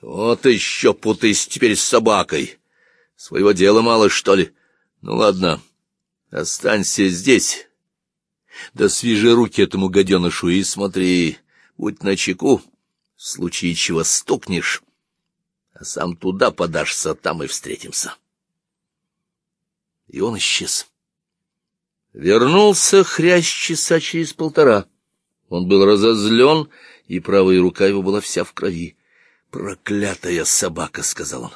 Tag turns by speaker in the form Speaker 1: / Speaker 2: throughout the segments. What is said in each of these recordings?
Speaker 1: Вот еще путайся теперь с собакой. Своего дела мало, что ли? Ну, ладно, останься здесь. Да свяжи руки этому гаденышу и смотри, будь начеку, в случае чего стукнешь, а сам туда подашься, там и встретимся. И он исчез. Вернулся хрящ часа через полтора. Он был разозлен, и правая рука его была вся в крови. «Проклятая собака!» — сказал он.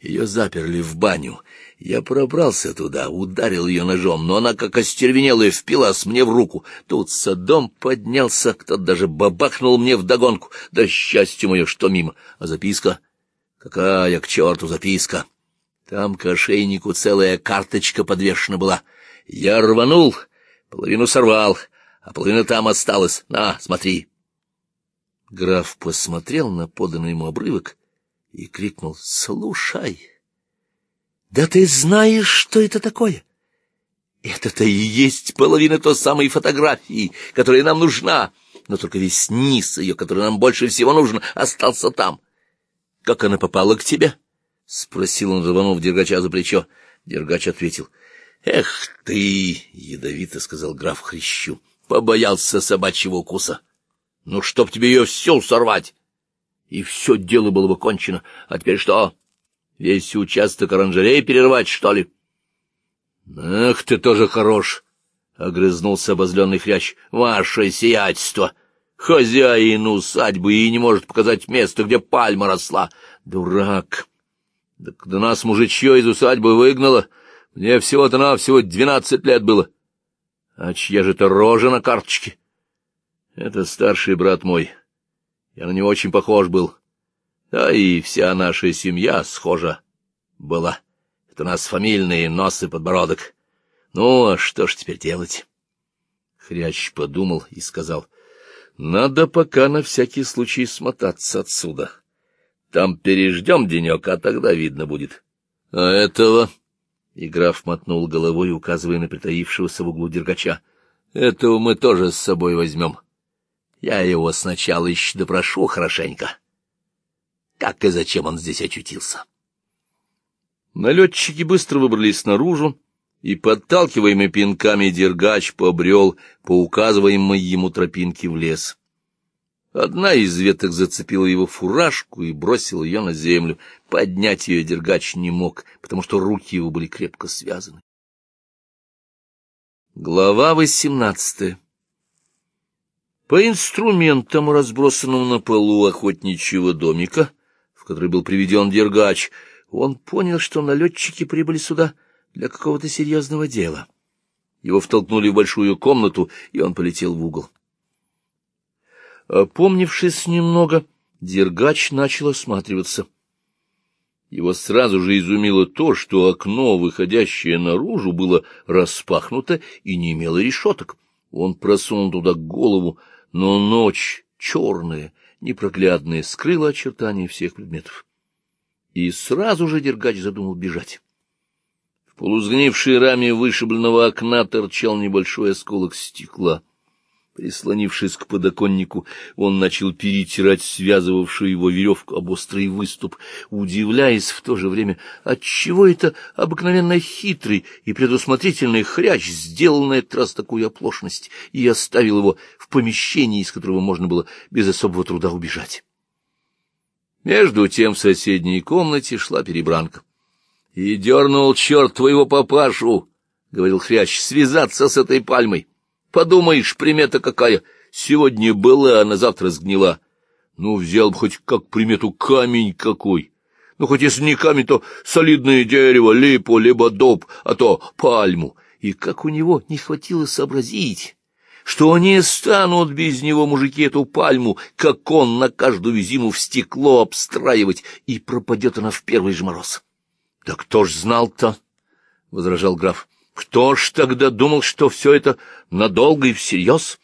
Speaker 1: «Ее заперли в баню. Я пробрался туда, ударил ее ножом, но она, как остервенелая, впилась мне в руку. Тут садом поднялся, кто-то даже бабахнул мне вдогонку. Да счастье мое, что мимо. А записка? Какая к черту записка? Там к ошейнику целая карточка подвешена была. Я рванул, половину сорвал, а половина там осталась. На, смотри. Граф посмотрел на поданный ему обрывок и крикнул «Слушай!» Да ты знаешь, что это такое? Это-то и есть половина той самой фотографии, которая нам нужна, но только весь низ ее, который нам больше всего нужен, остался там. Как она попала к тебе? — спросил он, рванув Дергача за плечо. Дергач ответил. — Эх ты, — ядовито сказал граф Хрящу, — побоялся собачьего укуса. Ну, чтоб тебе ее все сорвать! И все дело было бы кончено. А теперь что? Весь участок оранжереи перервать, что ли? — Ах, ты тоже хорош! — огрызнулся обозленный хрящ. — Ваше сиятельство! Хозяин усадьбы и не может показать место, где пальма росла. Дурак! Да когда нас мужичье из усадьбы выгнало, мне всего-то навсего двенадцать лет было. А чья же это рожа на карточке? Это старший брат мой. Я на него очень похож был. Да и вся наша семья схожа была. Это у нас фамильные нос и подбородок. Ну, а что ж теперь делать? Хрящ подумал и сказал, — Надо пока на всякий случай смотаться отсюда. Там переждем денек, а тогда видно будет. — А этого... — и граф мотнул головой, указывая на притаившегося в углу дергача. — Этого мы тоже с собой возьмем. Я его сначала еще допрошу хорошенько. — как и зачем он здесь очутился. Налетчики быстро выбрались наружу, и, подталкиваемый пинками, Дергач побрел по указываемой ему тропинке в лес. Одна из веток зацепила его фуражку и бросила ее на землю. Поднять ее Дергач не мог, потому что руки его были крепко связаны. Глава восемнадцатая По инструментам, разбросанным на полу охотничьего домика, в который был приведен Дергач, он понял, что налетчики прибыли сюда для какого-то серьезного дела. Его втолкнули в большую комнату, и он полетел в угол. Опомнившись немного, Дергач начал осматриваться. Его сразу же изумило то, что окно, выходящее наружу, было распахнуто и не имело решеток. Он просунул туда голову, но ночь черная непроглядное скрыло очертания всех предметов. И сразу же Дергач задумал бежать. В полузгнившей раме вышибленного окна торчал небольшой осколок стекла — Прислонившись к подоконнику, он начал перетирать связывавшую его веревку об острый выступ, удивляясь в то же время, отчего это обыкновенно хитрый и предусмотрительный хряч сделал на этот раз такую оплошность и оставил его в помещении, из которого можно было без особого труда убежать. Между тем в соседней комнате шла перебранка. — И дернул черт твоего папашу, — говорил хрящ, — связаться с этой пальмой. Подумаешь, примета какая. Сегодня была, а на завтра сгнила. Ну, взял бы хоть как примету камень какой. Ну, хоть если не камень, то солидное дерево, липу, либо дуб, а то пальму. И как у него не хватило сообразить, что они станут без него, мужики, эту пальму, как он на каждую зиму в стекло обстраивать, и пропадет она в первый же мороз. — Да кто ж знал-то? — возражал граф. Кто ж тогда думал, что все это надолго и всерьез?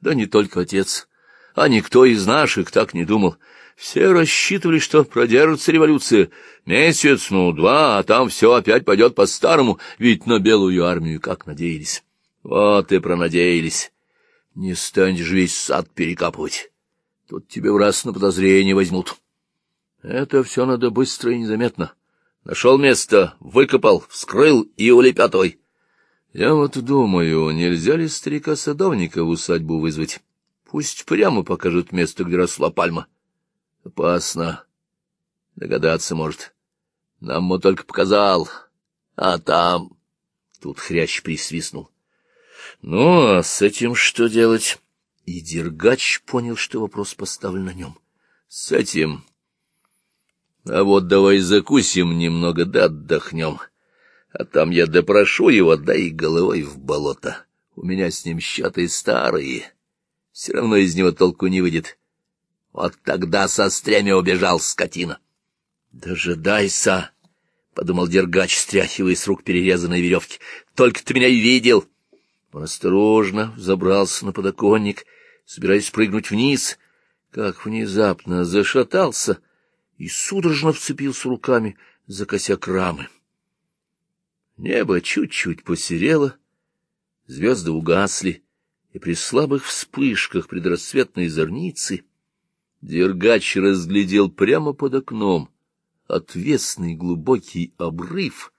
Speaker 1: Да не только отец, а никто из наших так не думал. Все рассчитывали, что продержится революция. Месяц, ну, два, а там все опять пойдет по-старому, ведь на белую армию как надеялись. Вот и пронадеялись. Не станешь весь сад перекапывать. Тут тебе в раз на подозрение возьмут. Это все надо быстро и незаметно. Нашел место, выкопал, вскрыл и улепетывай. Я вот думаю, нельзя ли старика-садовника в усадьбу вызвать? Пусть прямо покажет место, где росла пальма. Опасно. Догадаться может. Нам ему только показал. А там... Тут хрящ присвистнул. Ну, а с этим что делать? И Дергач понял, что вопрос поставлен на нем. С этим... А вот давай закусим немного, да отдохнем. А там я допрошу его, да и головой в болото. У меня с ним счеты старые. Все равно из него толку не выйдет. Вот тогда со стремя убежал скотина. — Дожидайся, — подумал Дергач, стряхивая с рук перерезанные веревки. — Только ты меня и видел. Он осторожно забрался на подоконник, собираясь прыгнуть вниз, как внезапно зашатался и судорожно вцепился руками за косяк рамы. Небо чуть-чуть посерело, звезды угасли, и при слабых вспышках предрассветной зорницы Дергач разглядел прямо под окном отвесный глубокий обрыв,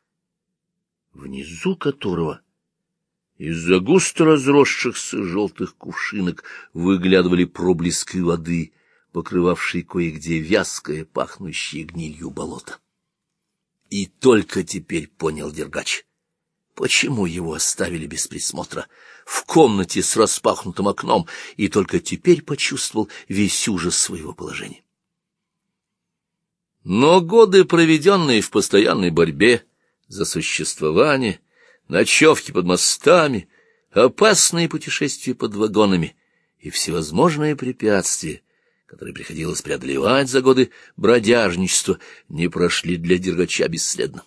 Speaker 1: внизу которого из-за густо разросшихся желтых кувшинок выглядывали проблески воды, покрывавшие кое-где вязкое, пахнущее гнилью болото. И только теперь понял Дергач, почему его оставили без присмотра в комнате с распахнутым окном, и только теперь почувствовал весь ужас своего положения. Но годы, проведенные в постоянной борьбе за существование, ночевки под мостами, опасные путешествия под вагонами и всевозможные препятствия, которые приходилось преодолевать за годы бродяжничества, не прошли для Дергача бесследно.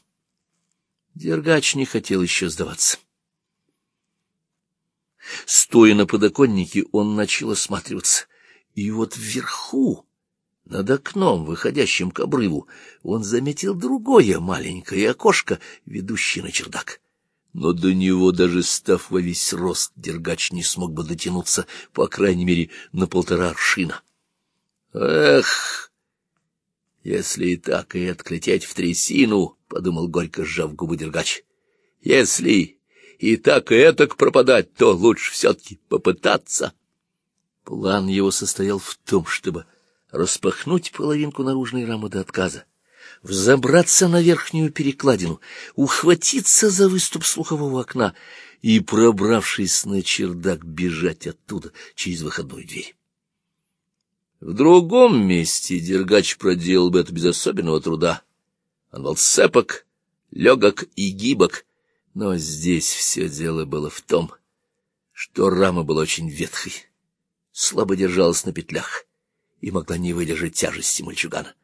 Speaker 1: Дергач не хотел еще сдаваться. Стоя на подоконнике, он начал осматриваться, и вот вверху, над окном, выходящим к обрыву, он заметил другое маленькое окошко, ведущее на чердак. Но до него, даже став во весь рост, Дергач не смог бы дотянуться, по крайней мере, на полтора аршина. «Эх, если и так и отклететь в трясину!» — подумал горько, сжав губы Дергач. «Если и так и этак пропадать, то лучше все-таки попытаться». План его состоял в том, чтобы распахнуть половинку наружной рамы до отказа, взобраться на верхнюю перекладину, ухватиться за выступ слухового окна и, пробравшись на чердак, бежать оттуда через выходную дверь. В другом месте Дергач проделал бы это без особенного труда. Он был цепок, легок и гибок, но здесь все дело было в том, что рама была очень ветхой, слабо держалась на петлях и могла не выдержать тяжести мальчугана.